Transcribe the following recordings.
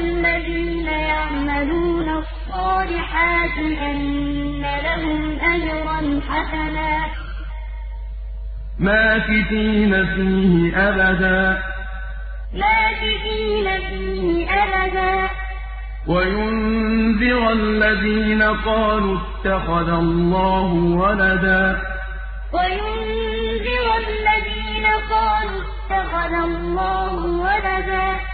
الذين يعملون الصالحات أن لهم أجرا حسنا. ماكثين فيه أبدا. ماكثين فيه أبدا. وينذر الذين قالوا اتخذ الله ولدا. وينذر الذين قالوا اتخذ الله ولدا.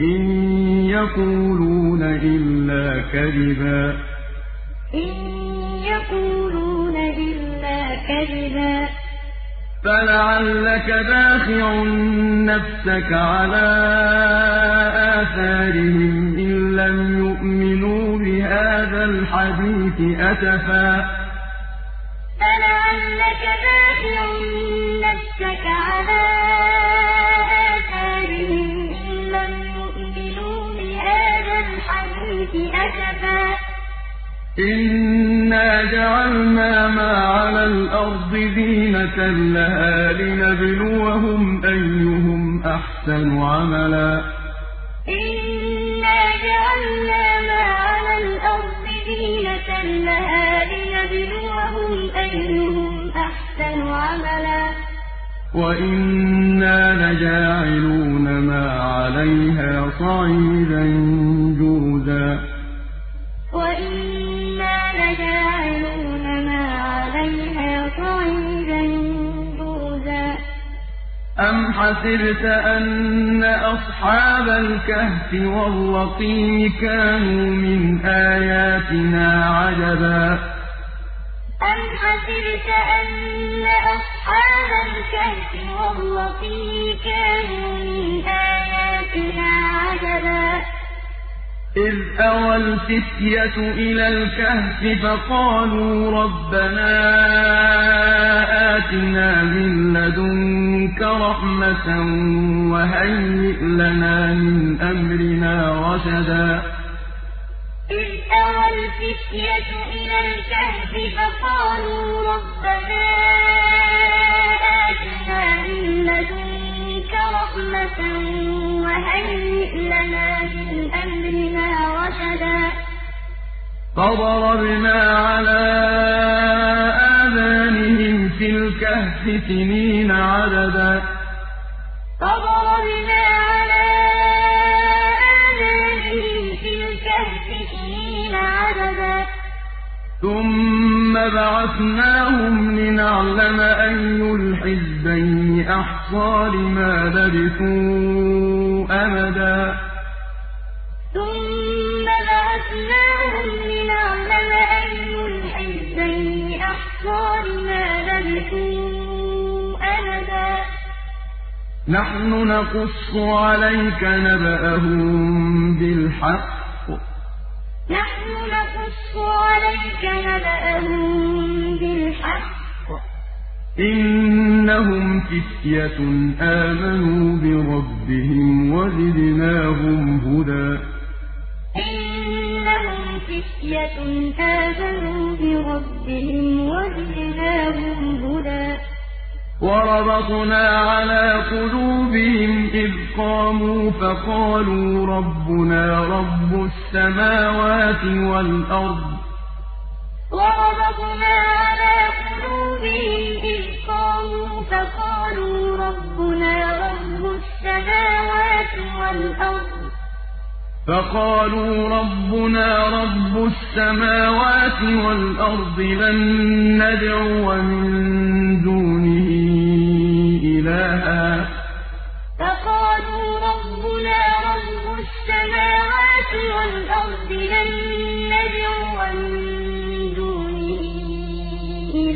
إن يقولون إلا كذبا إن يقولون إلا كذبا فلعلك باخع نفسك على آثارهم إن لم يؤمنوا بهذا الحديث أسفا فلعلك باخع نفسك على إنا جعلنا ما على الأرض زينة لها لنبلوهم أيهم أحسن عملا. إنا جعلنا ما على الأرض زينة لها لنبلوهم أيهم أحسن عملا. وإنا لجاعلون ما عليها صعيدا جرزا. ما عليها صعيدا جرزا أم حسبت أن أصحاب الكهف والرقيم كانوا من آياتنا عجبا؟ أم حسبت أن أصحاب الكهف والرقيم كانوا من آياتنا عجبا؟ إذ أوى الفتية إلى الكهف فقالوا ربنا آتنا من لدنك رحمة وهيئ لنا من أمرنا رشدا. إذ أوى الفتية إلى الكهف فقالوا ربنا آتنا من لدنك رحمة وهيئ لنا من أمرنا رشدا. فضربنا على آذانهم في الكهف سنين عددا. فضربنا على آذانهم في الكهف سنين عددا. ثم بعثناهم لنعلم أي الحزبين أحصى لما لبثوا أمدا. ثم بعثناهم لنعلم أي الحزبين أحصى لما لبثوا أمدا. نحن نقص عليك نبأهم بالحق. نحن نقص عليك نبأهم بالحق. إنهم فتية آمنوا بربهم وزدناهم هدى. إنهم فِتْيَةٌ آمَنُوا بِرَبِّهِمْ وَزِدْنَاهُمْ هُدًى. وَرَبَطْنَا عَلَىٰ قُلُوبِهِمْ إِذْ قَامُوا فَقَالُوا رَبُّنَا رَبُّ السَّمَاوَاتِ وَالْأَرْضِ وَرَبَطْنَا عَلَىٰ قُلُوبِهِمْ إِذْ قَامُوا فَقَالُوا رَبُّنَا رَبُّ السَّمَاوَاتِ وَالْأَرْضِ فَقَالُوا رَبُّنَا رَبُّ السَّمَاوَاتِ وَالْأَرْضِ لَن نَّدْعُوَ مِن دُونِهِ إِلَٰهًا ۖ فَقَالُوا رَبُّنَا رَبُّ السَّمَاوَاتِ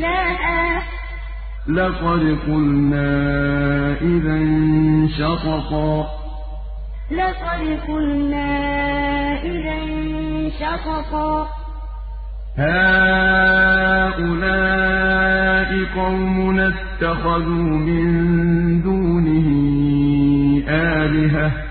إِلَٰهًا ۖ لَّقَدْ قُلْنَا إِذًا شَطَطًا. لَّقَدْ قُلْنَا إِذًا شَطَطًا. هَٰؤُلَاءِ قَوْمُنَا اتَّخَذُوا مِن دُونِهِ آلِهَةً ۖ.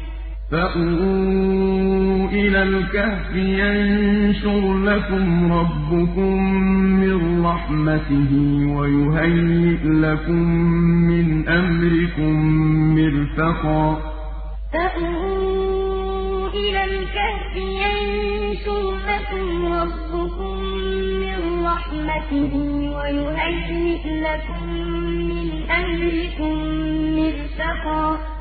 فَأْوُوا إِلَى الْكَهْفِ يَنشُرْ لَكُمْ رَبُّكُم مِّن رَّحْمَتِهِ وَيُهَيِّئْ لَكُم مِّنْ أَمْرِكُم مِّرْفَقًا فَأْوُوا إِلَى الْكَهْفِ يَنشُرْ لَكُمْ رَبُّكُم مِّن رَّحْمَتِهِ وَيُهَيِّئْ لَكُم مِّنْ أَمْرِكُم مِّرْفَقًا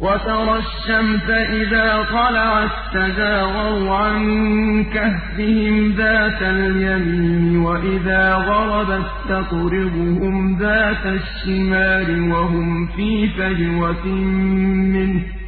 وَتَرَى الشَّمْسَ إِذَا طَلَعَت تَّزَاوَرُ عَن كَهْفِهِمْ ذَاتَ الْيَمِينِ وَإِذَا غَرَبَت تَّقْرِضُهُمْ ذَاتَ الشِّمَالِ وَهُمْ فِي فَجْوَةٍ مِّنْهُ ۚ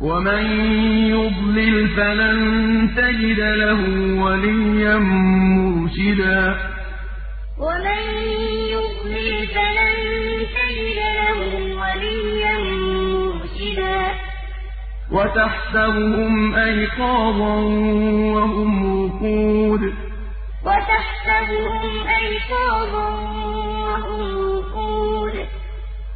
وَمَن يُضْلِلْ فَلَن تَجِدَ لَهُ وَلِيًّا مُّرْشِدًا. وَمَن يُضْلِلْ فَلَن تَجِدَ لَهُ وَلِيًّا مُّرْشِدًا. وَتَحْسَبُهُمْ أَيْقَاظًا وَهُمْ رُقُودٌ.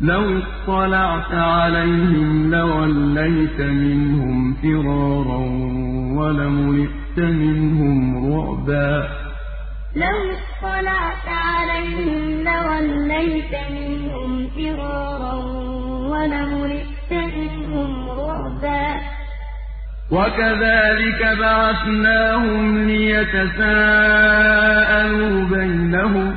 لَوِ اطَّلَعْتَ عَلَيْهِمْ لَوَلَّيْتَ مِنْهُمْ فِرَارًا وَلَمُلِئْتَ مِنْهُمْ رُعْبًا. لَّوِ اطَّلَعْتَ عَلَيْهِمْ لَوَلَّيْتَ مِنْهُمْ فِرَارًا وَلَمُلِئْتَ مِنْهُمْ رُعْبًا. وَكَذَٰلِكَ بَعَثْنَاهُمْ لِيَتَسَاءَلُوا بَيْنَهُمْ ۚ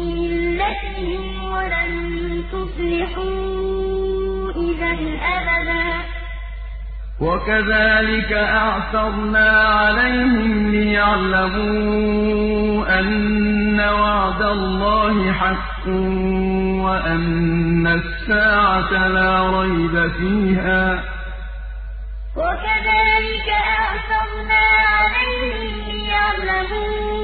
مِلَّتِهِمْ وَلَن تُفْلِحُوا إِذًا أَبَدًا. وَكَذَٰلِكَ أَعْثَرْنَا عَلَيْهِمْ لِيَعْلَمُوا أَنَّ وَعْدَ اللَّهِ حَقٌّ وَأَنَّ السَّاعَةَ لَا رَيْبَ فِيهَا ۚ. وَكَذَٰلِكَ أَعْثَرْنَا عَلَيْهِمْ لِيَعْلَمُوا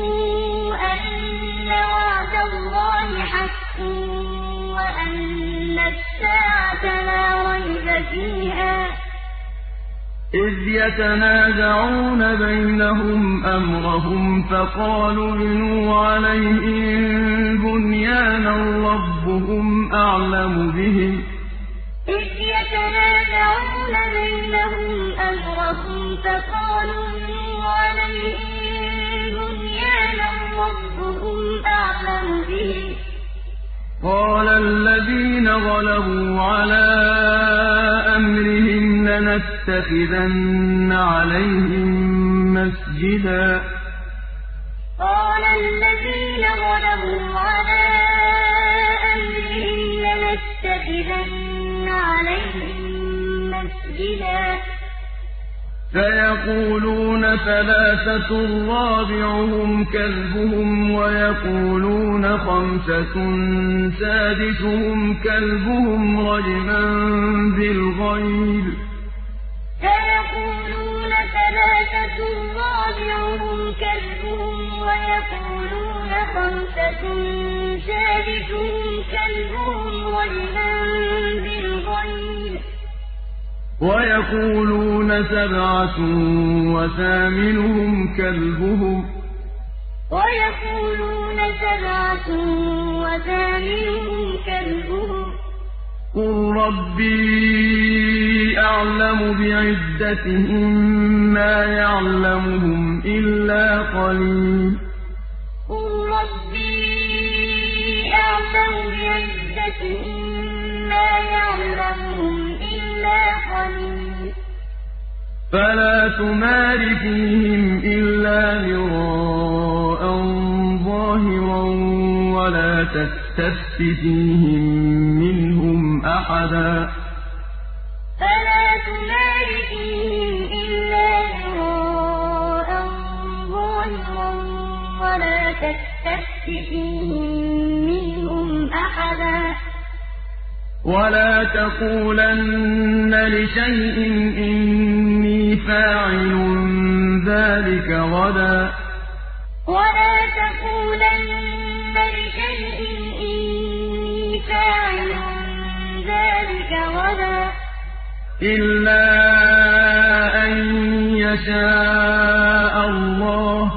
السَّاعَةَ لَا رَيْبَ فِيهَا ۚ. إِذْ يَتَنَازَعُونَ بَيْنَهُمْ أَمْرَهُمْ فَقَالُوا ابْنُوا عَلَيْهِم بُنْيَانًا رَّبُّهُمْ أَعْلَمُ بِهِمْ ۚ. قَالَ الَّذِينَ غَلَبُوا عَلَىٰ أَمْرِهِمْ لَنَتَّخِذَنَّ عَلَيْهِم مَّسْجِدًا. قَالَ الَّذِينَ غَلَبُوا عَلَىٰ أَمْرِهِمْ لَنَتَّخِذَنَّ عَلَيْهِم مَّسْجِدًا. سَيَقُولُونَ ثَلَاثَةٌ رَّابِعُهُمْ كَلْبُهُمْ وَيَقُولُونَ خَمْسَةٌ سَادِسُهُمْ كَلْبُهُمْ رَجْمًا بِالْغَيْبِ ۖ. سَيَقُولُونَ ثَلَاثَةٌ رَّابِعُهُمْ كَلْبُهُمْ وَيَقُولُونَ خَمْسَةٌ سَادِسُهُمْ كَلْبُهُمْ رَجْمًا بِالْغَيْبِ ۖ. وَيَقُولُونَ سَبْعَةٌ وَثَامِنُهُمْ كَلْبُهُمْ ۚ. وَيَقُولُونَ سَبْعَةٌ وَثَامِنُهُمْ كَلْبُهُمْ ۚ. قُل رَّبِّي أَعْلَمُ بِعِدَّتِهِم مَّا يَعْلَمُهُمْ إِلَّا قَلِيلٌ. إِلَّا قَلِيلٌ. فَلَا تُمَارِ فِيهِمْ إِلَّا مِرَاءً ظَاهِرًا وَلَا تَسْتَفْتِ فِيهِم مِّنْهُمْ أَحَدًا. فَلَا تُمَارِ فِيهِمْ إِلَّا مِرَاءً ظَاهِرًا وَلَا تَسْتَفْتِ فِيهِم مِّنْهُمْ أَحَدًا. وَلَا تَقُولَنَّ لِشَيْءٍ إِنِّي فَاعِلٌ ذَٰلِكَ غَدًا وَلَا تَقُولَنَّ لِشَيْءٍ إِنِّي فَاعِلٌ ذَٰلِكَ غَدًا إِلَّا أَن يشاء الله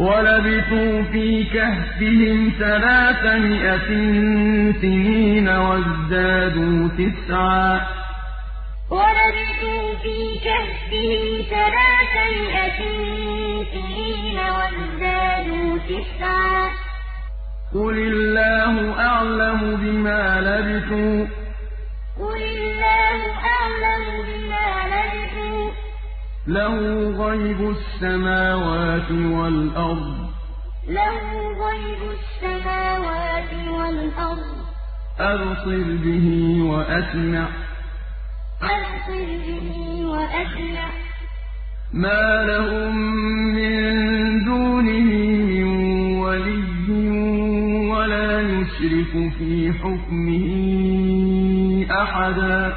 ولبثوا في كهفهم ثلاثمائة سنين وازدادوا تسعا. ولبثوا في كهفهم ثلاثمائة سنين وازدادوا تسعا. قل الله أعلم بما لبثوا. له غيب السماوات والأرض. له غيب السماوات والأرض. أبصر به وأسمع. أبصر به وأسمع. ما لهم من دونه من ولي ولا يشرك في حكمه أحدا.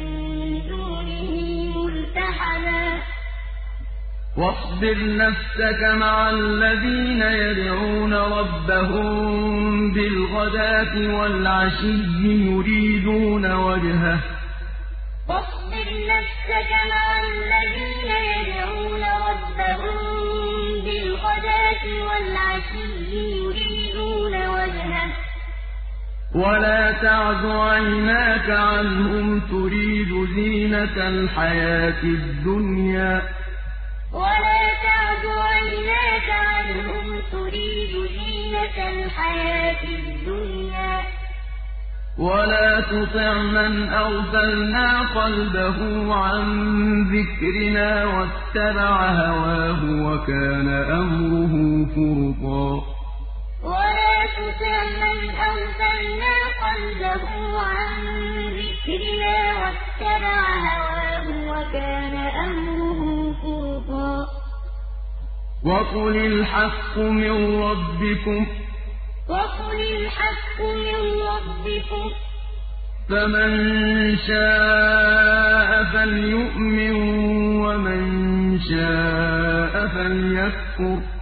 ملتحدا واصبر نفسك مع الذين يدعون ربهم بالغداة والعشي يريدون وجهه. ولا تعد عيناك عنهم تريد زينة الحياة الدنيا. ولا تعد عيناك عنهم تريد زينة الحياة الدنيا. ولا تطع من أغفلنا قلبه عن ذكرنا واتبع هواه وكان أمره فرطا. تطع من أغفلنا قلبه عن ذكرنا واتبع هواه وكان أمره فرطا وقل الحق من ربكم. وقل الحق من ربكم. فمن شاء فليؤمن ومن شاء فليكفر.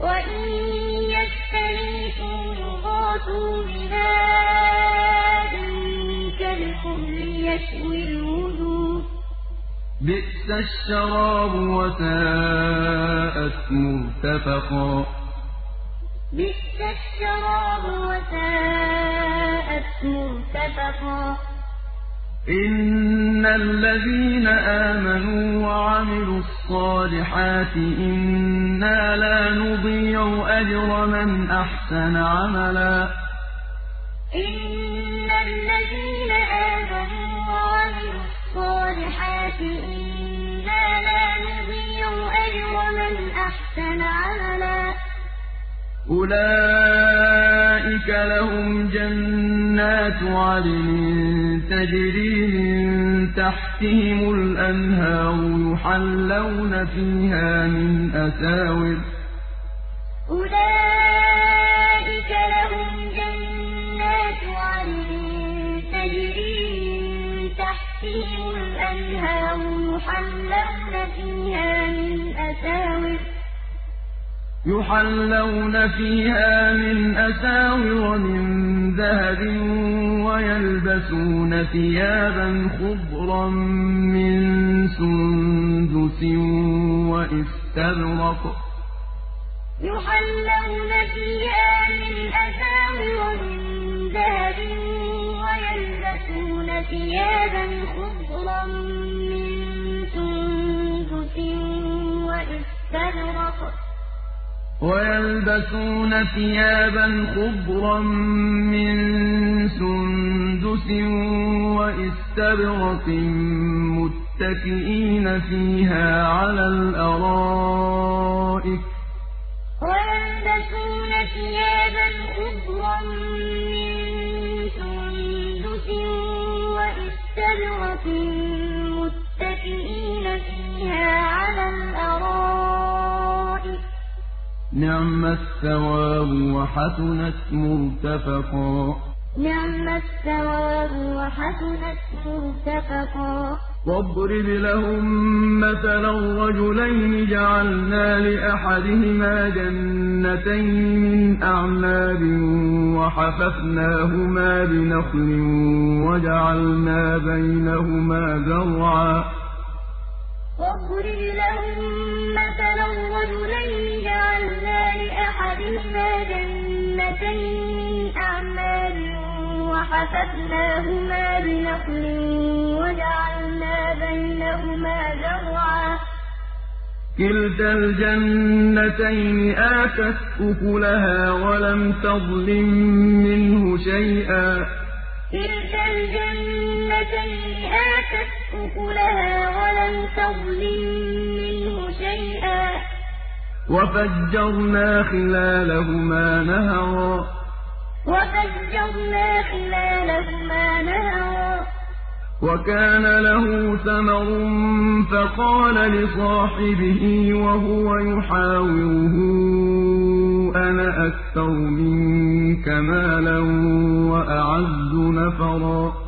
وإن يستغيثوا يغاثوا بماء كالمهل يشوي الوجوه. بئس الشراب وساءت مرتفقا. إن الذين آمنوا وعملوا الصالحات إنا لا نضيع أجر من أحسن عملا إن الذين آمنوا وعملوا الصالحات إنا لا نضيع أجر من أحسن عملا أُولَٰئِكَ لَهُمْ جَنَّاتُ عَدْنٍ تَجْرِي مِن تَحْتِهِمُ الْأَنْهَارُ يُحَلَّوْنَ فِيهَا مِنْ أَسَاوِرَ. أُولَٰئِكَ لَهُمْ جَنَّاتُ عَدْنٍ تَجْرِي مِن تَحْتِهِمُ الْأَنْهَارُ يُحَلَّوْنَ فِيهَا مِنْ أَسَاوِرَ. يُحَلَّوْنَ فِيهَا مِنْ أَسَاوِرَ مِن ذَهَبٍ وَيَلْبَسُونَ ثِيَابًا خُضْرًا مِّن سُندُسٍ وَإِسْتَبْرَقٍ ۖ. يُحَلَّوْنَ فِيهَا مِنْ أَسَاوِرَ مِن ذَهَبٍ وَيَلْبَسُونَ وَيَلْبَسُونَ ثِيَابًا خُضْرًا مِّن سُندُسٍ وَإِسْتَبْرَقٍ مُّتَّكِئِينَ فِيهَا عَلَى الْأَرَائِكِ ۚ. وَيَلْبَسُونَ ثِيَابًا خُضْرًا مِّن سُندُسٍ وَإِسْتَبْرَقٍ مُّتَّكِئِينَ فِيهَا عَلَى الْأَرَائِكِ. نِعْمَ الثَّوَابُ وَحَسُنَتْ مُرْتَفَقًا. نِعْمَ الثَّوَابُ وَحَسُنَتْ مُرْتَفَقًا. وَاضْرِبْ لَهُم مَّثَلًا رَّجُلَيْنِ جَعَلْنَا لِأَحَدِهِمَا جَنَّتَيْنِ مِنْ أَعْنَابٍ وَحَفَفْنَاهُمَا بِنَخْلٍ وَجَعَلْنَا بَيْنَهُمَا زَرْعًا. وَاضْرِبْ لَهُم مَّثَلًا رَّجُلَيْنِ جَعَلْنَا لِأَحَدِهِمَا جَنَّتَيْنِ مِنْ أَعْنَابٍ وَحَفَفْنَاهُمَا بِنَخْلٍ وَجَعَلْنَا بَيْنَهُمَا زَرْعًا. كِلْتَا الْجَنَّتَيْنِ آتَتْ أُكُلَهَا وَلَمْ تَظْلِم مِّنْهُ شَيْئًا ۚ. كِلْتَا الْجَنَّتَيْنِ آتَتْ وَلَمْ تَظْلِم مِّنْهُ شَيْئًا ۚ. وَفَجَّرْنَا خِلَالَهُمَا نَهَرًا. وَفَجَّرْنَا خِلَالَهُمَا نَهَرًا. وَكَانَ لَهُ ثَمَرٌ فَقَالَ لِصَاحِبِهِ وَهُوَ يُحَاوِرُهُ أَنَا أَكْثَرُ مِنكَ مَالًا وَأَعَزُّ نَفَرًا.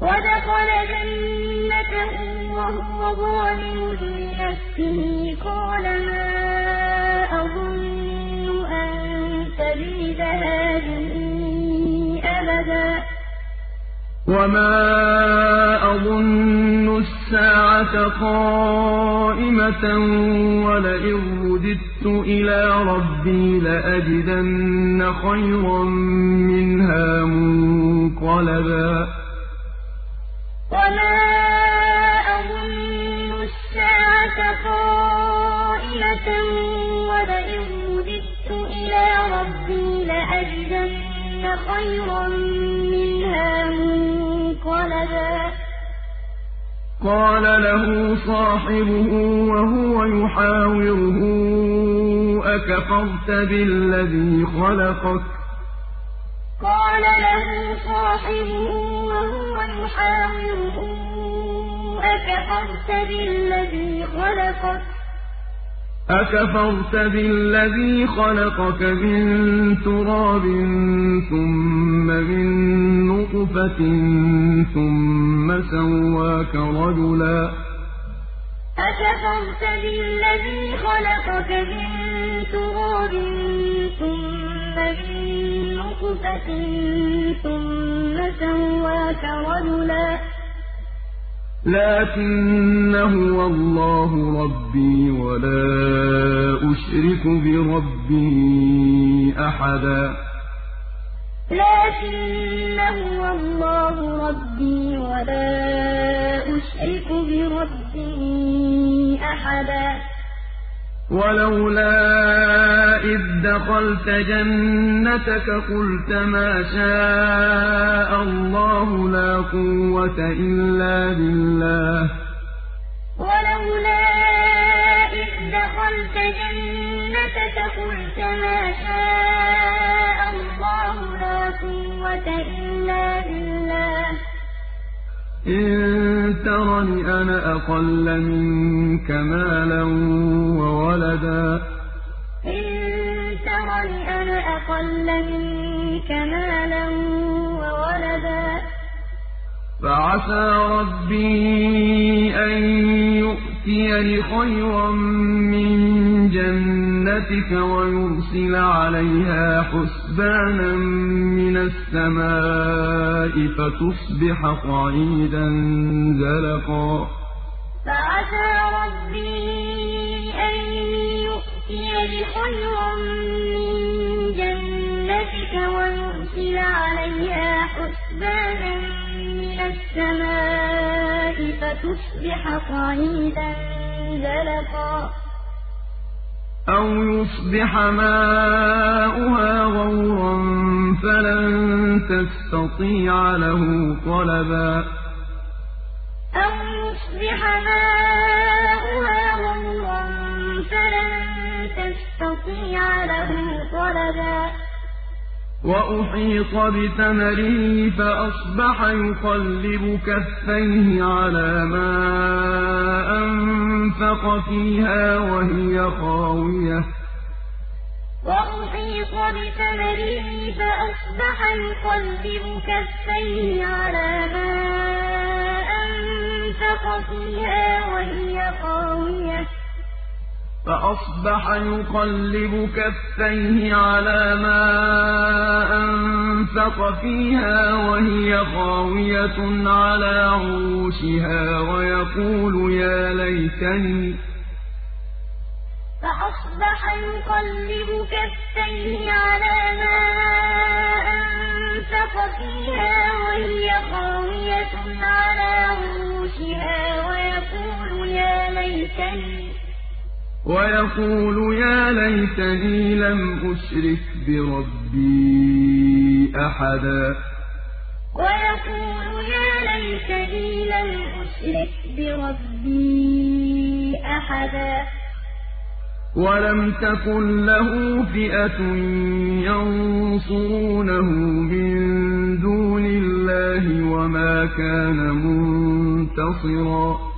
وَدَخَلَ جَنَّتَهُ وَهُوَ ظَالِمٌ لِّنَفْسِهِ. قَالَ مَا أَظُنُّ أَن تَبِيدَ هَٰذِهِ أَبَدًا. وَمَا أَظُنُّ السَّاعَةَ قَائِمَةً وَلَئِن رُّدِدتُّ إِلَىٰ رَبِّي لَأَجِدَنَّ خَيْرًا مِّنْهَا مُنقَلَبًا. وَمَا أَظُنُّ السَّاعَةَ قَائِمَةً وَلَئِن رُّدِدتُّ إِلَىٰ رَبِّي لَأَجِدَنَّ خَيْرًا مِّنْهَا مُنقَلَبًا قَالَ لَهُ صَاحِبُهُ وَهُوَ يُحَاوِرُهُ أَكَفَرْتَ بِالَّذِي خَلَقَكَ؟ بِالَّذِي خَلَقَكَ؟ أَكَفَرْتَ بِالَّذِي خَلَقَكَ مِن تُرَابٍ ثُمَّ مِن نُّطْفَةٍ ثُمَّ سَوَّاكَ رَجُلًا. أَكَفَرْتَ بِالَّذِي خَلَقَكَ مِن تُرَابٍ ثُمَّ مِن نُّطْفَةٍ ثُمَّ سَوَّاكَ رَجُلًا. لَّٰكِنَّ هُوَ اللَّهُ رَبِّي وَلَا أُشْرِكُ بِرَبِّي أَحَدًا. لكن هو الله ربي ولا أشرك بربي أحدا. ولولا إذ دخلت جنتك قلت ما شاء الله لا قوة إلا بالله. إن ترني أنا أقل منك مالا وولدا إن ترني أنا أقل منك مالا وولدا فعسى ربي أن يؤتيني خيرا من جنتك ويرسل عليها حسبانا من السماء فتصبح صعيدا زلقا. فعسى ربي أن يؤتيني خيرا من جنتك ويرسل عليها حسبانا مِنَ السَّمَاءِ فَتُصْبِحَ صَعِيدًا زَلَقًا. أَوْ يُصْبِحَ مَاؤُهَا غَوْرًا فَلَن تَسْتَطِيعَ لَهُ طَلَبًا. أَوْ يُصْبِحَ مَاؤُهَا غَوْرًا فَلَن تَسْتَطِيعَ لَهُ طَلَبًا. وَأُحِيطَ بِثَمَرِهِ فَأَصْبَحَ يُقَلِّبُ كَفَّيْهِ عَلَىٰ مَا أَنفَقَ فِيهَا وَهِيَ خَاوِيَةٌ. فَأَصْبَحَ يُقَلِّبُ كَفَّيْهِ عَلَىٰ مَا أَنفَقَ فِيهَا وَهِيَ خَاوِيَةٌ على عروشها ويقول يا ليتني. ويقول يا ليتني لم أشرك بربي أحدا. ويقول يا ليتني لم أشرك بربي أحدا. ولم تكن له فئة ينصرونه من دون الله وما كان منتصرا.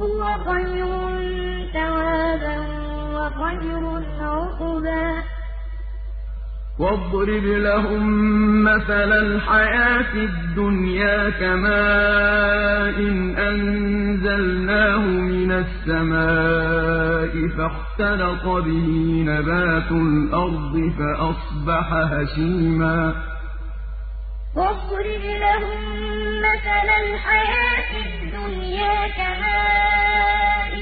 هُوَ خَيْرٌ ثَوَابًا وَخَيْرٌ عُقْبًا واضرب لهم مثل الحياة الدنيا كماء إن أنزلناه من السماء فاختلط به نبات الأرض فأصبح هشيما واضرب لهم مثل الحياة الدنيا كماء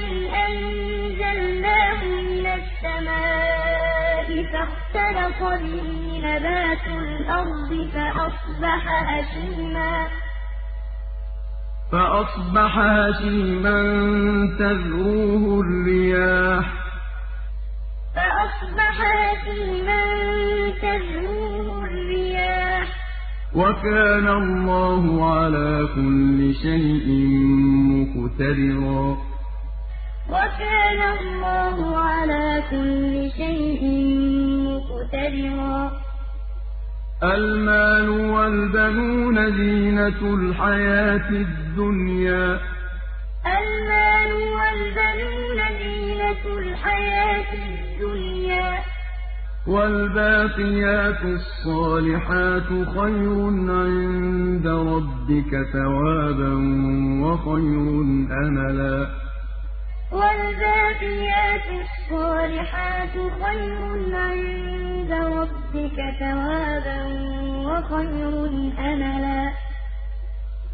أنزلناه من السماء فاختلط به نبات الأرض فأصبح هشيما. فأصبح هشيما تذروه الرياح. فأصبح هشيما تذروه الرياح وَكَانَ اللَّهُ عَلَىٰ كُلِّ شَيْءٍ مُّقْتَدِرًا. وَكَانَ اللَّهُ عَلَىٰ كُلِّ شَيْءٍ مُّقْتَدِرًا. الْمَالُ وَالْبَنُونَ زِينَةُ الْحَيَاةِ الدُّنْيَا. وَالْبَاقِيَاتُ الصَّالِحَاتُ خَيْرٌ عِندَ رَبِّكَ ثَوَابًا وَخَيْرٌ أَمَلًا. وَالْبَاقِيَاتُ الصَّالِحَاتُ خَيْرٌ عِندَ رَبِّكَ ثَوَابًا وَخَيْرٌ أَمَلًا.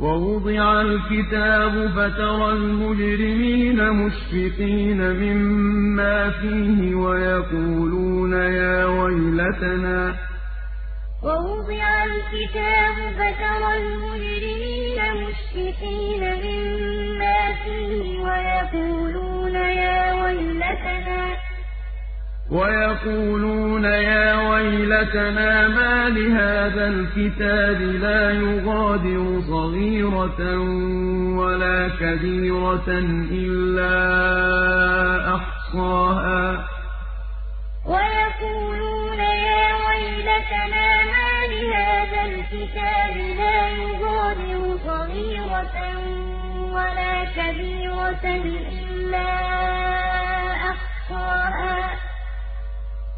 وَوُضِعَ الْكِتَابُ فَتَرَى الْمُجْرِمِينَ مُشْفِقِينَ مِمَّا فِيهِ وَيَقُولُونَ يَا وَيْلَتَنَا. وَوُضِعَ الْكِتَابُ فَتَرَى الْمُجْرِمِينَ مُشْفِقِينَ مِمَّا فِيهِ وَيَقُولُونَ يَا وَيْلَتَنَا. وَيَقُولُونَ يَا وَيْلَتَنَا مَالِ هَٰذَا الْكِتَابِ لَا يُغَادِرُ صَغِيرَةً وَلَا كَبِيرَةً إِلَّا أَحْصَاهَا ۚ. وَيَقُولُونَ يَا وَيْلَتَنَا مَالِ هَٰذَا الْكِتَابِ لَا يُغَادِرُ صَغِيرَةً وَلَا كَبِيرَةً إِلَّا أَحْصَاهَا ۚ.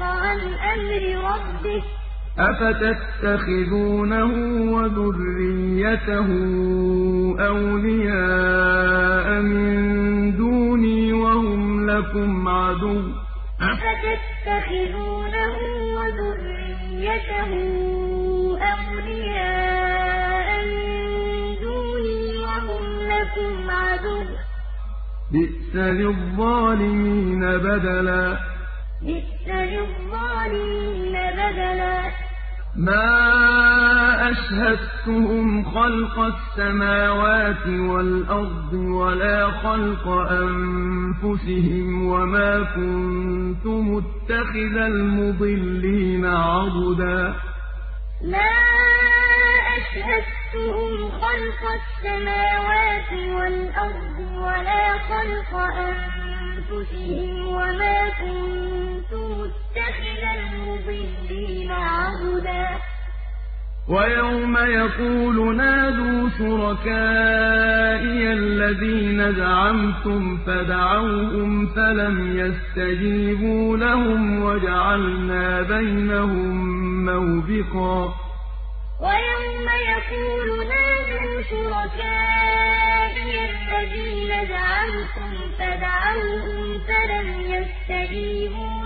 عَنْ أَمْرِ رَبِّهِ ۗ أَفَتَتَّخِذُونَهُ وَذُرِّيَّتَهُ أَوْلِيَاءَ مِن دُونِي وَهُمْ لَكُمْ عَدُوٌّ ۚ أَفَتَتَّخِذُونَهُ وَذُرِّيَّتَهُ أَوْلِيَاءَ مِن دُونِي وَهُمْ لَكُمْ عَدُوٌّ ۚ بِئْسَ لِلظَّالِمِينَ بَدَلًا بِئْسَ لِلظَّالِمِينَ بَدَلًا. مَا أَشْهَدتُّهُمْ خَلْقَ السَّمَاوَاتِ وَالْأَرْضِ وَلَا خَلْقَ أَنفُسِهِمْ وَمَا كُنتُ مُتَّخِذَ الْمُضِلِّينَ عَضُدًا. مَا أَشْهَدتُّهُمْ خَلْقَ السَّمَاوَاتِ وَالْأَرْضِ وَلَا خَلْقَ أَنفُسِهِمْ وَمَا كُنتُ مُتَّخِذَ الْمُضِلِّينَ عَضُدًا وَيَوْمَ يَقُولُ نَادُوا شُرَكَائِيَ الَّذِينَ زَعَمْتُمْ فَدَعَوْهُمْ فَلَمْ يَسْتَجِيبُوا لَهُمْ وَجَعَلْنَا بَيْنَهُم مَّوْبِقًا. وَيَوْمَ يَقُولُ نَادُوا شُرَكَائِيَ الَّذِينَ زَعَمْتُمْ فَدَعَوْهُمْ فَلَمْ يَسْتَجِيبُوا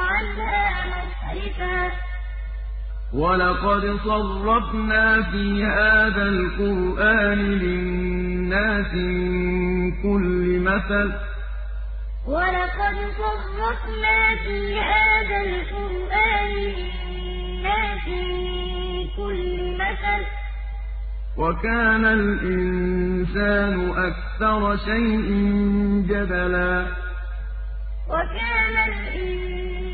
عَنْهَا وَلَقَدْ صَرَّفْنَا فِي هَٰذَا الْقُرْآنِ لِلنَّاسِ مِن كُلِّ مَثَلٍ ۚ. وَلَقَدْ صَرَّفْنَا فِي هَٰذَا الْقُرْآنِ لِلنَّاسِ مِن كُلِّ مَثَلٍ ۚ. وَكَانَ الْإِنسَانُ أَكْثَرَ شَيْءٍ جَدَلًا وَكَانَ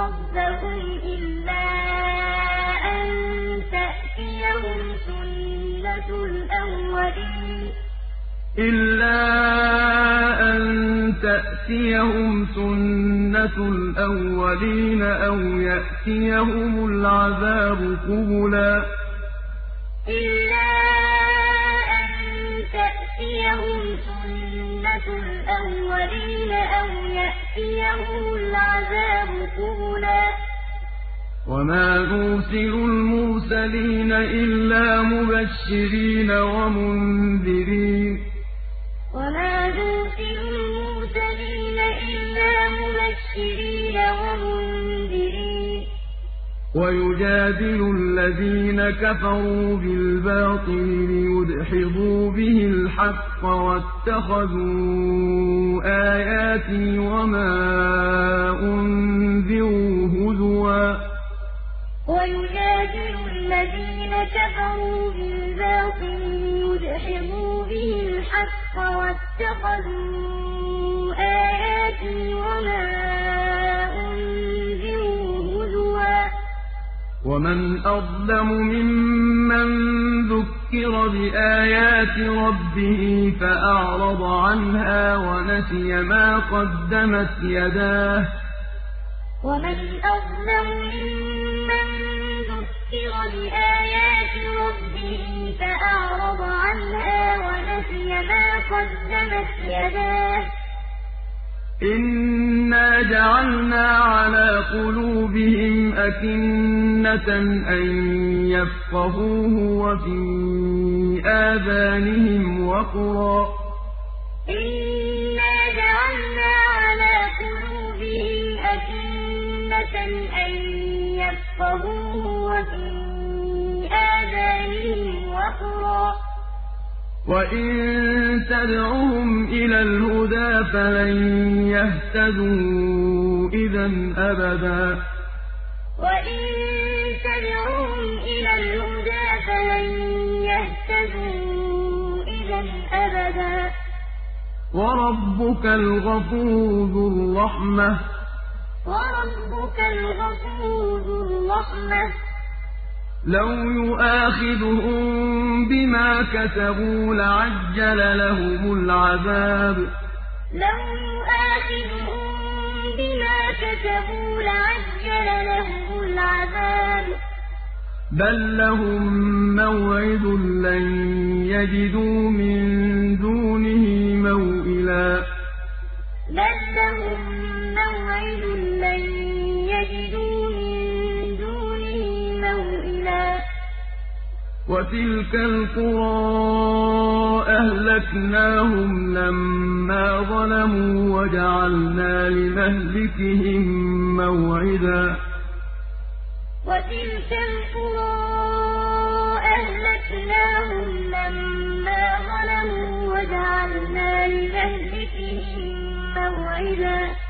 رَبَّهُمْ إِلَّا أَن تَأْتِيَهُمْ سُنَّةُ الْأَوَّلِينَ إِلَّا أَن تَأْتِيَهُمْ سُنَّةُ الْأَوَّلِينَ أَوْ يَأْتِيَهُمُ الْعَذَابُ قُبُلًا. إِلَّا أَن تَأْتِيَهُمْ سُنَّةُ الْأَوَّلِينَ أَوْ يَأْتِيَهُمُ الْعَذَابُ قُبُلًا. وَمَا نُرْسِلُ الْمُرْسَلِينَ إِلَّا مُبَشِّرِينَ وَمُنذِرِينَ. وَمَا نُرْسِلُ الْمُرْسَلِينَ إِلَّا مُبَشِّرِينَ وَمُنذِرِينَ. وَيُجَادِلُ الَّذِينَ كَفَرُوا بِالْبَاطِلِ لِيُدْحِضُوا بِهِ الْحَقَّ وَاتَّخَذُوا آيَاتِي وَمَا أُنذِرُوا هُزُوًا. وَيُجَادِلُ الَّذِينَ كَفَرُوا بِالْبَاطِلِ لِيُدْحِضُوا بِهِ الْحَقَّ وَاتَّخَذُوا آيَاتِي وَمَا أُنذِرُوا وَمَنْ أَظْلَمُ مِمَّن ذُكِّرَ بِآيَاتِ رَبِّهِ فَأَعْرَضَ عَنْهَا وَنَسِيَ مَا قَدَّمَتْ يَدَاهُ ۚ وَمَنْ أَظْلَمُ مِمَّن ذُكِّرَ بِآيَاتِ رَبِّهِ فَأَعْرَضَ عَنْهَا وَنَسِيَ مَا قَدَّمَتْ يَدَاهُ ۚ إِنَّا جَعَلْنَا عَلَىٰ قُلُوبِهِمْ أَكِنَّةً أَن يَفْقَهُوهُ وَفِي آذَانِهِمْ وَقْرًا ۚ وَإِن تَدْعُهُمْ إِلَى الْهُدَىٰ فَلَن يَهْتَدُوا إِذًا أَبَدًا ۖ. وَإِن تَدْعُهُمْ إِلَى الْهُدَىٰ فَلَن يَهْتَدُوا إِذًا أَبَدًا ۖ. وَرَبُّكَ الْغَفُورُ ذُو الرَّحْمَةِ ۖ. لَوْ يُؤَاخِذُهُم بِمَا كَسَبُوا لَعَجَّلَ لَهُمُ الْعَذَابَ ۚ. لَوْ يُؤَاخِذُهُم بِمَا كَسَبُوا لَعَجَّلَ لَهُمُ الْعَذَابَ ۚ. بَل لَّهُم مَّوْعِدٌ لَّن يَجِدُوا مِن دُونِهِ مَوْئِلًا. وَتِلْكَ الْقُرَىٰ أَهْلَكْنَاهُمْ لَمَّا ظَلَمُوا وَجَعَلْنَا لِمَهْلِكِهِم مَّوْعِدًا. وَتِلْكَ الْقُرَىٰ أَهْلَكْنَاهُمْ لَمَّا ظَلَمُوا وَجَعَلْنَا لِمَهْلِكِهِم مَّوْعِدًا.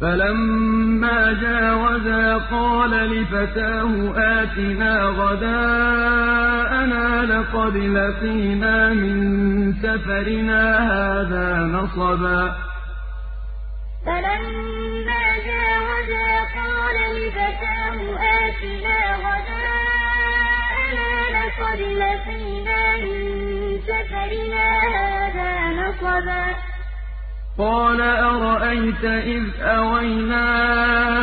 فَلَمَّا جَاوَزَا قَالَ لِفَتَاهُ آتِنَا غَدَاءَنَا لَقَدْ لَقِينَا مِن سَفَرِنَا هَٰذَا نَصَبًا. فَلَمَّا جَاوَزَا قَالَ لِفَتَاهُ آتِنَا غَدَاءَنَا لَقَدْ لَقِينَا مِن سَفَرِنَا هَٰذَا نَصَبًا. قَالَ أَرَأَيْتَ إِذْ أَوَيْنَا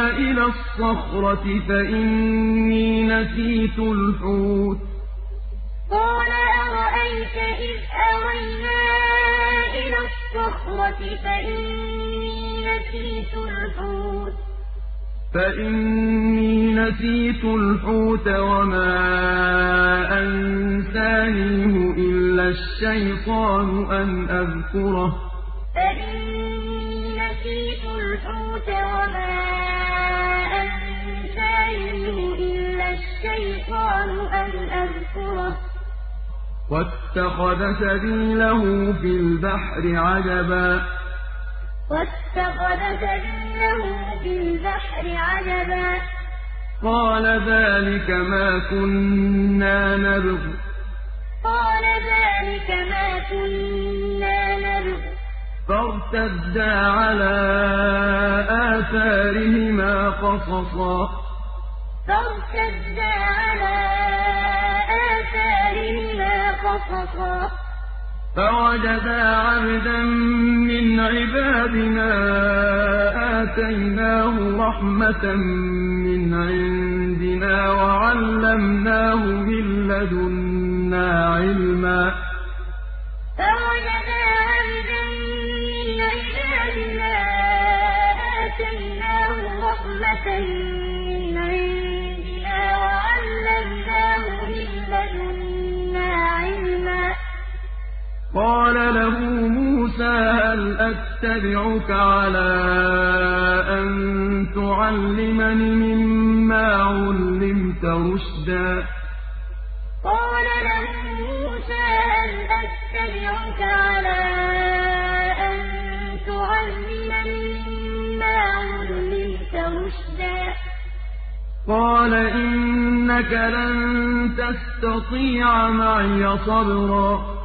إِلَى الصَّخْرَةِ فَإِنِّي نَسِيتُ الْحُوتَ قَالَ أَرَأَيْتَ إِذْ أَوَيْنَا إِلَى الصَّخْرَةِ فَإِنِّي نَسِيتُ الْحُوتَ فَإِنِّي نَسِيتُ الْحُوتَ وَمَا أَنسَانِيهُ إِلَّا الشَّيْطَانُ أَنْ أَذْكُرَهُ الشَّيْطَانُ أَنْ أَذْكُرَهُ. وَاتَّخَذَ سَبِيلَهُ فِي الْبَحْرِ عَجَبًا. وَاتَّخَذَ سَبِيلَهُ فِي الْبَحْرِ عَجَبًا. قَالَ ذَٰلِكَ مَا كُنَّا نَبْغِ. قَالَ ذَٰلِكَ مَا كُنَّا نَبْغِ. فَارْتَدَّا عَلَىٰ آثَارِهِمَا قَصَصًا. فَارْتَدَّا عَلَىٰ آثَارِهِمَا قَصَصًا. فَوَجَدَا عَبْدًا مِّنْ عِبَادِنَا آتَيْنَاهُ رَحْمَةً مِّنْ عِندِنَا وَعَلَّمْنَاهُ مِن لَّدُنَّا عِلْمًا. قَالَ لَهُ مُوسَىٰ هَلْ أَتَّبِعُكَ عَلَىٰ أَن تُعَلِّمَنِ مِمَّا عُلِّمْتَ رُشْدًا؟ قَالَ لَهُ مُوسَىٰ هَلْ أَتَّبِعُكَ عَلَىٰ أَن تُعَلِّمَنِ مِمَّا عُلِّمْتَ رُشْدًا؟ قَالَ إِنَّكَ لَن تَسْتَطِيعَ مَعِيَ صَبْرًا.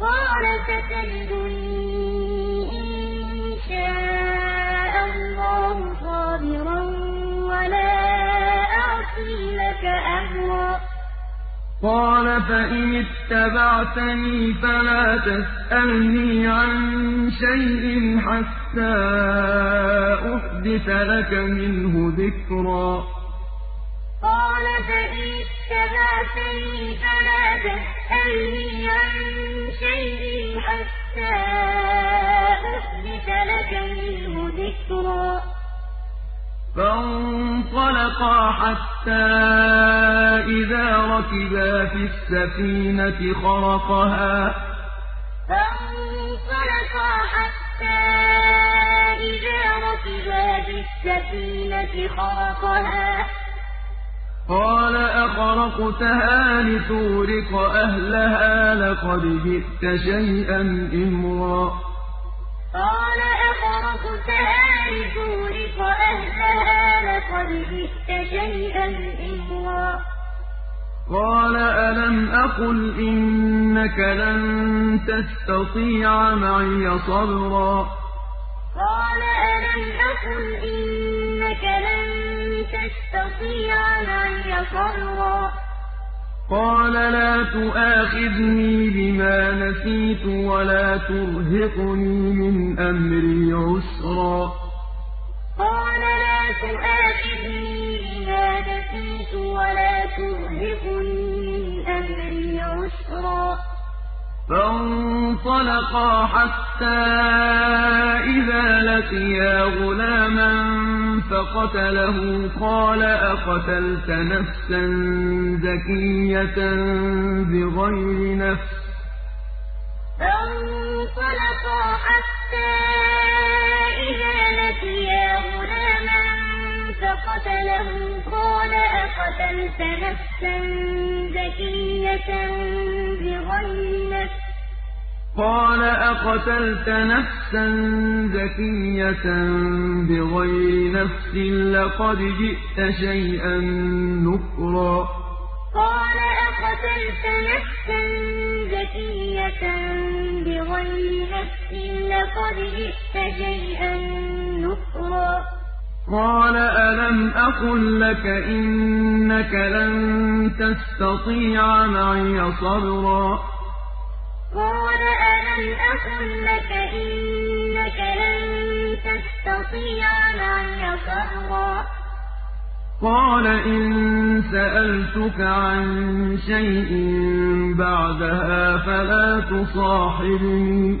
قَالَ سَتَجِدُنِي إِن شَاءَ اللَّهُ صَابِرًا وَلَا أَعْصِي لَكَ أَمْرًا قَالَ فَإِنِ اتَّبَعْتَنِي فَلَا تَسْأَلْنِي عَن شَيْءٍ حَتَّىٰ أُحْدِثَ لَكَ مِنْهُ ذِكْرًا. قَالَ فَإِنِ اتَّبَعْتَنِي فَلَا تَسْأَلْنِي عَن شَيْءٍ حَتَّىٰ أُحْدِثَ لَكَ مِنْهُ ذِكْرًا. فَانطَلَقَا حَتَّىٰ إِذَا رَكِبَا فِي السَّفِينَةِ خَرَقَهَا. قَالَ أَخَرَقْتَهَا لِتُغْرِقَ أَهْلَهَا لَقَدْ جِئْتَ شَيْئًا إِمْرًا. قَالَ أَخَرَقْتَهَا لِتُغْرِقَ أَهْلَهَا لَقَدْ جِئْتَ شَيْئًا إِمْرًا. قَالَ أَلَمْ أَقُلْ إِنَّكَ لَن تَسْتَطِيعَ مَعِيَ صَبْرًا. قَالَ أَلَمْ أَقُلْ إِنَّكَ لَن تَسْتَطِيعَ مَعِيَ صَبْرًا قَالَ لَا تُؤَاخِذْنِي بِمَا نَسِيتُ وَلَا تُرْهِقْنِي مِنْ أَمْرِي عُسْرًا. قَالَ لَا تُؤَاخِذْنِي بِمَا نَسِيتُ وَلَا تُرْهِقْنِي مِنْ أَمْرِي عُسْرًا. فَانطَلَقَا حَتَّىٰ إِذَا لَقِيَا غُلَامًا فَقَتَلَهُ. قَالَ أَقَتَلْتَ نَفْسًا زَكِيَّةً بِغَيْرِ نَفْسٍ؟ فَانطَلَقَا حَتَّىٰ إِذَا لَقِيَا غُلَامًا فَقَتَلَهُ قَالَ أَقَتَلْتَ نَفْسًا زَكِيَّةً بِغَيْرِ نَفْسٍ؟ قَالَ أَقَتَلْتَ نَفْسًا زَكِيَّةً بِغَيْرِ نَفْسٍ لَّقَدْ جِئْتَ شَيْئًا نُّكْرًا. قَالَ أَقَتَلْتَ نَفْسًا زَكِيَّةً بِغَيْرِ نَفْسٍ لَّقَدْ جِئْتَ شَيْئًا نُّكْرًا. قَالَ أَلَمْ أَقُل لَّكَ إِنَّكَ لَن تَسْتَطِيعَ مَعِيَ صَبْرًا؟ قَالَ أَلَمْ أَقُل لَّكَ إِنَّكَ لَن تَسْتَطِيعَ مَعِيَ صَبْرًا؟ قَالَ إِن سَأَلْتُكَ عَن شَيْءٍ بَعْدَهَا فَلَا تُصَاحِبْنِي ۖ.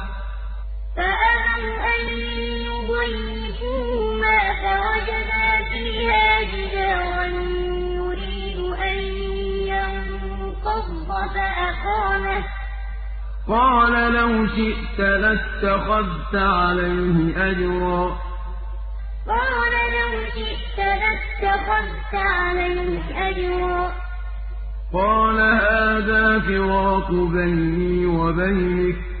فَأَبَوْا أَن يُضَيِّفُوهُمَا فَوَجَدَا فِيهَا جِدَارًا يُرِيدُ أَن يَنقَضَّ فَأَقَامَهُ. قَالَ لَوْ شِئْتَ لَاتَّخَذْتَ عَلَيْهِ أَجْرًا. قَالَ لَوْ شِئْتَ لَاتَّخَذْتَ عَلَيْهِ أَجْرًا. قَالَ هَٰذَا فِرَاقُ بَيْنِي وَبَيْنِكَ ۚ.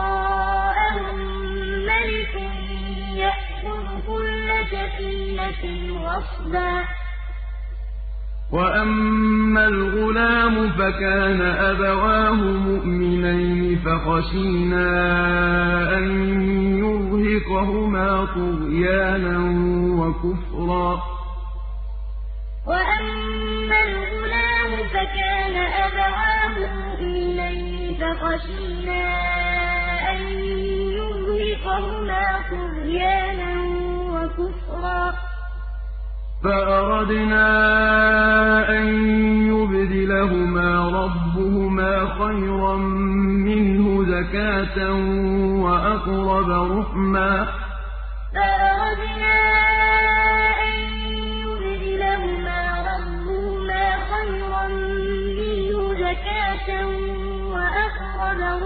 وَأَمَّا الْغُلَامُ فَكَانَ أَبَوَاهُ مُؤْمِنَيْنِ فَخَشِينَا أَن يُرْهِقَهُمَا طُغْيَانًا وَكُفْرًا. وَأَمَّا الْغُلَامُ فَكَانَ أَبَوَاهُ مُؤْمِنَيْنِ فَخَشِينَا أَن يُرْهِقَهُمَا طُغْيَانًا كفرا فأردنا أن يبدلهما ربهما خيرا منه زكاة وأقرب رحما. فأردنا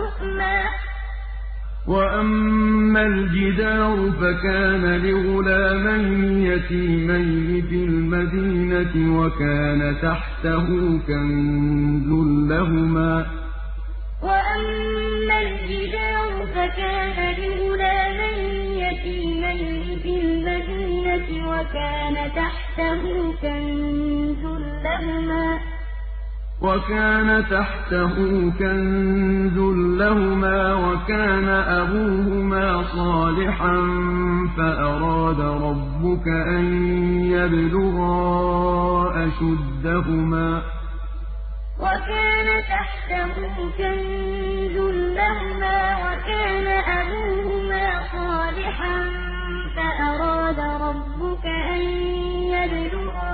رحما. وَأَمَّا الْجِدَارُ فَكَانَ لِغُلَامَيْنِ يَتِيمَيْنِ فِي الْمَدِينَةِ وَكَانَ تَحْتَهُ كَنزٌ لَّهُمَا وَكَانَ تَحْتَهُ كَنزٌ لَّهُمَا وَكَانَ أَبُوهُمَا صَالِحًا فَأَرَادَ رَبُّكَ أَن يَبْلُغَا أَشُدَّهُمَا. وَكَانَ تَحْتَهُ كَنزٌ لَّهُمَا وَكَانَ أَبُوهُمَا صَالِحًا فَأَرَادَ رَبُّكَ أَن يَبْلُغَا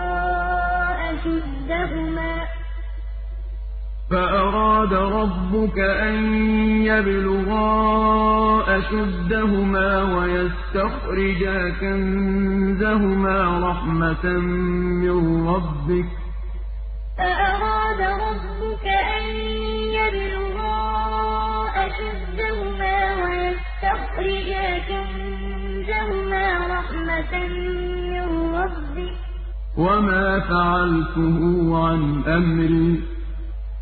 أَشُدَّهُمَا. فَأَرَادَ رَبُّكَ أَن يَبْلُغَا أَشُدَّهُمَا وَيَسْتَخْرِجَا كَنزَهُمَا رَحْمَةً مِّن رَّبِّكَ ۚ. فَأَرَادَ رَبُّكَ أَن يَبْلُغَا أَشُدَّهُمَا وَيَسْتَخْرِجَا كَنزَهُمَا رَحْمَةً مِّن رَّبِّكَ ۚ. وَمَا فَعَلْتُهُ عَنْ أَمْرِي.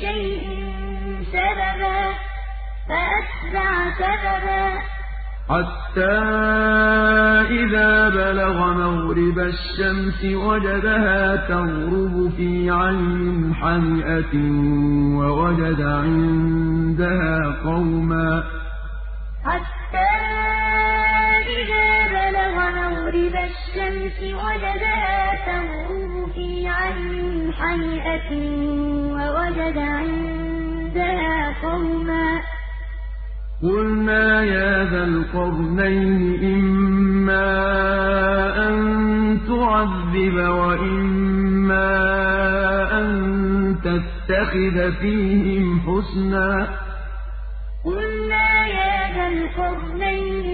شَيْءٍ سَبَبًا فَأَتْبَعَ سَبَبًا. حَتَّىٰ إِذَا بَلَغَ مَغْرِبَ الشَّمْسِ وَجَدَهَا تَغْرُبُ فِي عَيْنٍ حَمِئَةٍ وَوَجَدَ عِندَهَا قَوْمًا. حَتَّىٰ إِذَا بَلَغَ مَغْرِبَ الشَّمْسِ وَجَدَهَا تَغْرُبُ فِي عَيْنٍ حَمِئَةٍ وَوَجَدَ عِندَهَا قَوْمًا ۗ. قُلْنَا يَا ذَا الْقَرْنَيْنِ إِمَّا أَن تُعَذِّبَ وَإِمَّا أَن تَتَّخِذَ فِيهِمْ حُسْنًا. قُلْنَا يَا ذَا الْقَرْنَيْنِ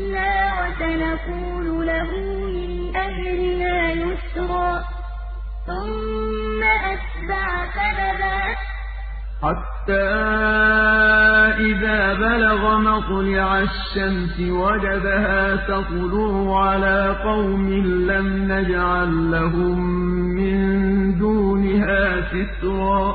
الْحُسْنَىٰ ۖ وَسَنَقُولُ لَهُ مِنْ أَمْرِنَا يُسْرًا ثُمَّ أَتْبَعَ سَبَبًا حَتَّىٰ إِذَا بَلَغَ مَطْلِعَ الشَّمْسِ وَجَدَهَا تَطْلُعُ عَلَىٰ قَوْمٍ لَّمْ نَجْعَل لَّهُم مِّن دُونِهَا سِتْرًا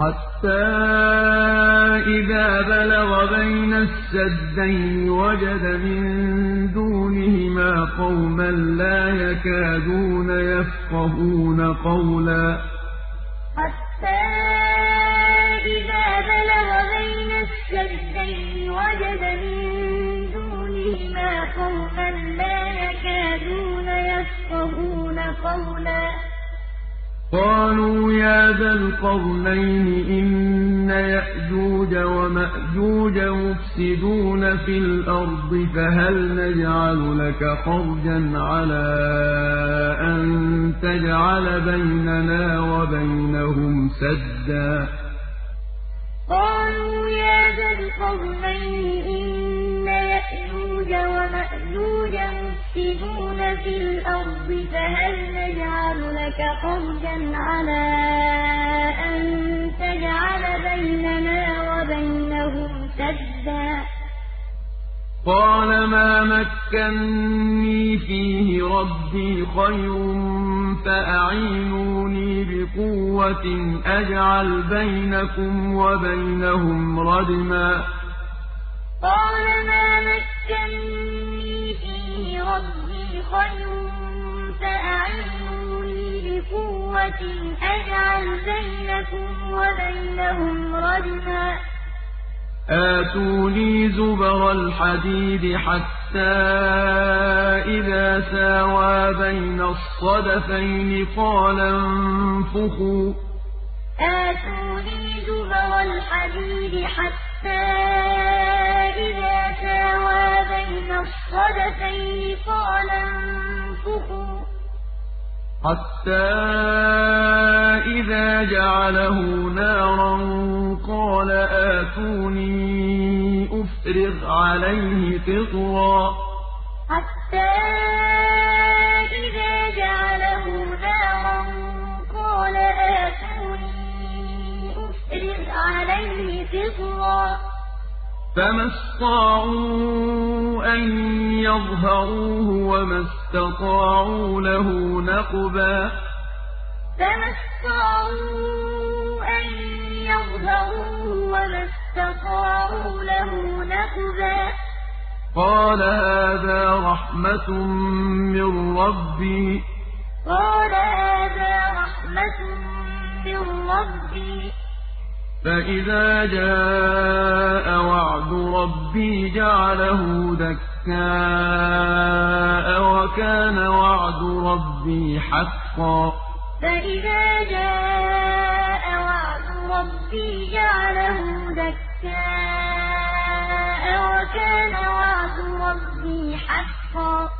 حَتَّىٰ إِذَا بَلَغَ بَيْنَ السَّدَّيْنِ وَجَدَ مِن دُونِهِمَا قَوْمًا لَّا يَكَادُونَ يَفْقَهُونَ قَوْلًا. حَتَّىٰ إِذَا بَلَغَ بَيْنَ السَّدَّيْنِ وَجَدَ مِن دُونِهِمَا قَوْمًا لَّا يَكَادُونَ يَفْقَهُونَ قَوْلًا. قَالُوا يَا ذَا الْقَرْنَيْنِ إِنَّ يَأْجُوجَ وَمَأْجُوجَ مُفْسِدُونَ فِي الْأَرْضِ فَهَلْ نَجْعَلُ لَكَ خَرْجًا عَلَىٰ أَن تَجْعَلَ بَيْنَنَا وَبَيْنَهُمْ سَدًّا؟ قَالُوا يَا ذَا الْقَرْنَيْنِ إِنَّ يَأْجُوجَ وَمَأْجُوجَ مُفْسِدُونَ فِي الْأَرْضِ فَهَلْ نَجْعَلُ لَكَ خَرْجًا عَلَىٰ أَن تَجْعَلَ بَيْنَنَا وَبَيْنَهُمْ سَدًّا؟ قَالَ مَا مَكَّنِّي فِيهِ رَبِّي خَيْرٌ فَأَعِينُونِي بِقُوَّةٍ أَجْعَلْ بَيْنَكُمْ وَبَيْنَهُمْ رَدْمًا. خَيْرٌ بِقُوَّةٍ أَجْعَلْ بَيْنَكُمْ وَبَيْنَهُمْ رَدْمًا آتوني زبر الحديد حتى إذا ساوى بين الصدفين قال انفخوا. آتوني زبر الحديد حتى إذا ساوى بين الصدفين قال انفخوا. حَتَّىٰ إِذَا جَعَلَهُ نَارًا قَالَ آتُونِي أُفْرِغْ عَلَيْهِ قِطْرًا. حَتَّىٰ إِذَا جَعَلَهُ نَارًا قَالَ آتُونِي عَلَيْهِ فَمَا اسْطَاعُوا أَن يَظْهَرُوهُ وَمَا اسْتَطَاعُوا لَهُ نَقْبًا. فَمَا اسْطَاعُوا أَن يَظْهَرُوهُ وَمَا اسْتَطَاعُوا لَهُ نَقْبًا. قَالَ هَٰذَا رَحْمَةٌ مِّن رَّبِّي. قَالَ هَٰذَا رَحْمَةٌ مِّن رَّبِّي. فَإِذَا جَاءَ وَعْدُ رَبِّي جَعَلَهُ دَكَّاءَ وَكَانَ وَعْدُ رَبِّي حَقًّا فَإِذَا جَاءَ وَعْدُ رَبِّي جَعَلَهُ دَكَّاءَ وَكَانَ وَعْدُ رَبِّي حَقًّا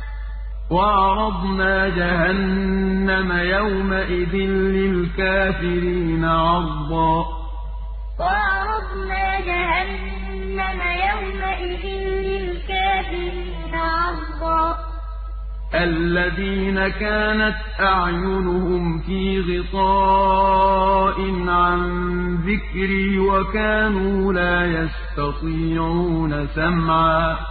وَعَرَضْنَا جَهَنَّمَ يَوْمَئِذٍ لِّلْكَافِرِينَ عَرْضًا. وَعَرَضْنَا جَهَنَّمَ يَوْمَئِذٍ لِّلْكَافِرِينَ عَرْضًا. الَّذِينَ كَانَتْ أَعْيُنُهُمْ فِي غِطَاءٍ عَن ذِكْرِي وَكَانُوا لَا يَسْتَطِيعُونَ سَمْعًا.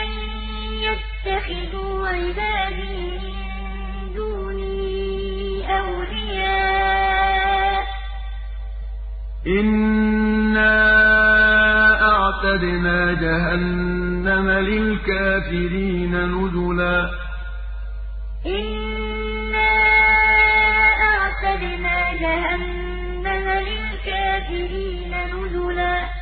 أَن يَتَّخِذُوا عِبَادِي مِن دُونِي أَوْلِيَاءَ. إِنَّا أَعْتَدْنَا جَهَنَّمَ لِلْكَافِرِينَ نُزُلًا. إِنَّا أَعْتَدْنَا جَهَنَّمَ لِلْكَافِرِينَ نُزُلًا.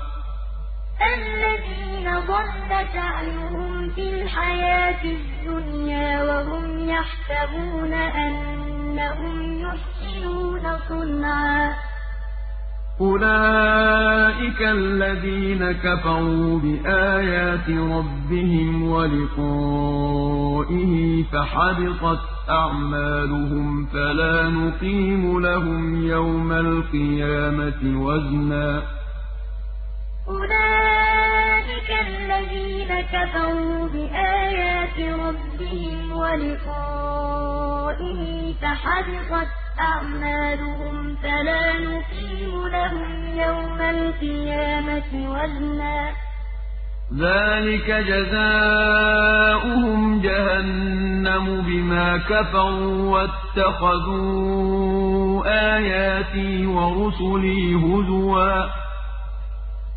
الَّذِينَ ضَلَّ سَعْيُهُمْ فِي الْحَيَاةِ الدُّنْيَا وَهُمْ يَحْسَبُونَ أَنَّهُمْ يُحْسِنُونَ صُنْعًا. أُولَٰئِكَ الَّذِينَ كَفَرُوا بِآيَاتِ رَبِّهِمْ وَلِقَائِهِ فَحَبِطَتْ أَعْمَالُهُمْ فَلَا نُقِيمُ لَهُمْ يَوْمَ الْقِيَامَةِ وَزْنًا. أُولَٰئِكَ الَّذِينَ كَفَرُوا بِآيَاتِ رَبِّهِمْ وَلِقَائِهِ فَحَبِطَتْ أَعْمَالُهُمْ فَلَا نُقِيمُ لَهُمْ يَوْمَ الْقِيَامَةِ وَزْنًا. ذَٰلِكَ جَزَاؤُهُمْ جَهَنَّمُ بِمَا كَفَرُوا وَاتَّخَذُوا آيَاتِي وَرُسُلِي هُزُوًا.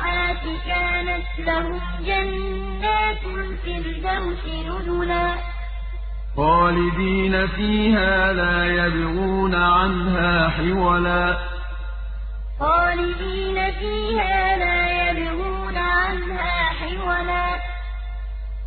الصَّالِحَاتِ كَانَتْ لَهُمْ جَنَّاتُ الْفِرْدَوْسِ نُزُلًا. خَالِدِينَ فِيهَا لَا يَبْغُونَ عَنْهَا حِوَلًا. خَالِدِينَ فِيهَا لَا يَبْغُونَ عَنْهَا حِوَلًا.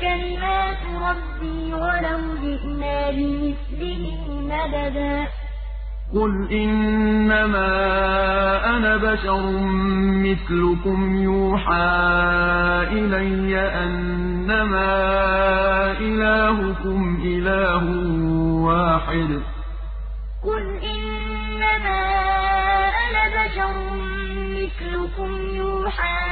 كَلِمَاتُ رَبِّي وَلَوْ جِئْنَا بِمِثْلِهِ مَدَدًا. قُلْ إِنَّمَا أَنَا بَشَرٌ مِّثْلُكُمْ يُوحَىٰ إِلَيَّ أَنَّمَا إِلَٰهُكُمْ إِلَٰهٌ وَاحِدٌ. قُلْ إِنَّمَا أَنَا بَشَرٌ مِّثْلُكُمْ يُوحَىٰ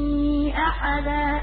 أَحَدًا.